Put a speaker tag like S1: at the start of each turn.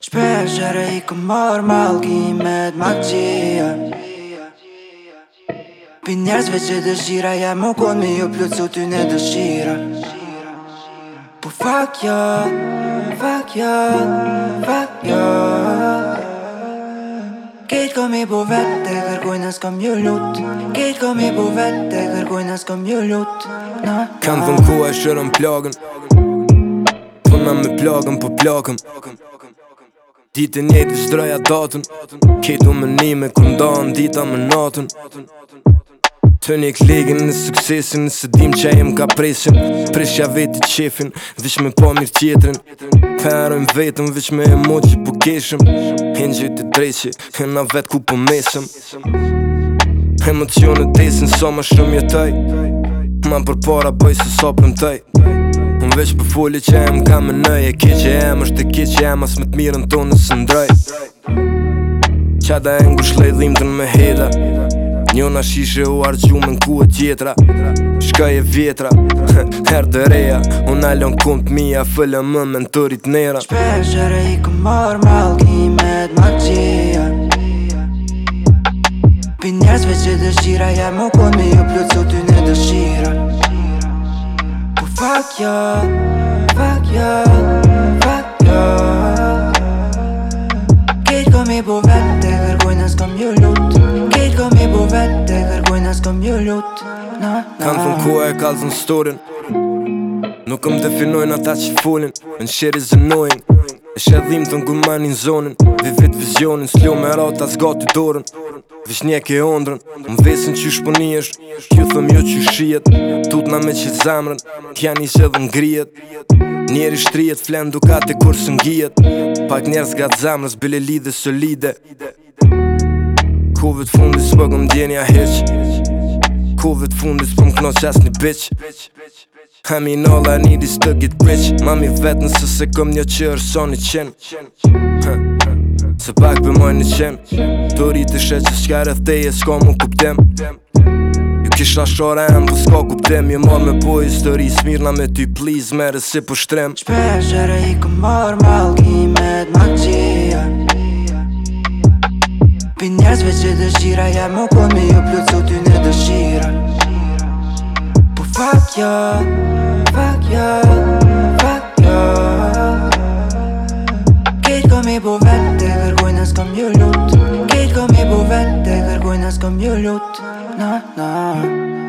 S1: Shpesh e rej ku mor malki me t'mak qia Pi njerëzve që dëshira ja më kon me ju plët ty në dëshira Po fuck ya, fuck ya, fuck ya Kejt kom i bu vete, kërkuj nës kom ju lut Kejt kom i bu vete, kërkuj nës kom ju lut
S2: Kanë thëm ku e shërëm plagën Thëm e me plagën po plagën Ditë një të shdreja datën Kitu më një me këndon Dita më natën Të një kligin në suksesin Nësë dim që e më ka presin Presja veti qefin Vish me po mirë tjetrin Perojnë vetëm Vish me emoji mo po keshëm Hinë gjithë të drejtë Hinë na vetë ku po mesëm Emocionë desin Sa so më shumë jetaj Ma për para bëj se sa për më tëj Unë veç për foli që e më kam më nëj E ki që e më është e ki që e më asë më të mirën të në sëndroj ndroj Qada e ngu shlej të në me hida Një shishe u argju me në kuë tjetra Shkaj e vjetra, her dhe reja Unë alon kumët mija, fëllë më me në tërit nera
S1: Shpesher e i këmër më algimet më qia Për njerëzve që dëshira, ja më kon me ju plëtë, sot ju dëshira Fuck y'all Fuck y'all Fuck y'all Kejt ka i bo vete Kërgoj nës kom ju lut Kejt ka i bo vete Kërgoj nës kom ju lut
S2: Kanë thëm ku e kalzën storin Nuk këm definojnë ata që folin Në në shëri zënojnë E shëllim të ngu manin zonin Vivit vizionin S'lo me rata s'gatu dorën Vishnjek ke ondrën Më vesin që shponi është Kjo thëm jo që shijet Tut nga me që zamrën Kja njëse dhe ngrijet Njeri shtrijet flen dukate kur së ngijet Pak njerës gatë zamrës bile lidhe së lidhe fundis fundi po së bëgëm djenja heq Kovit fundis së po pëm knoq as një bitch I mean all I need is to get rich Mami vetën së se këm një që rëson i qenë huh. Se pak për mojnë një qim Turi të shetë që s'ka rëth te s'ka mu kuptim Ju kisha shore em, po s'ka kuptim Jë mor me po histori, smirna me ty please Mere si po shtrim Shpesh i
S1: këm marë me algimet ma qia Pi njerëzve që dëshira Ja mu me ju plëcu ty në dëshira Po fuck ya ко мне лед на на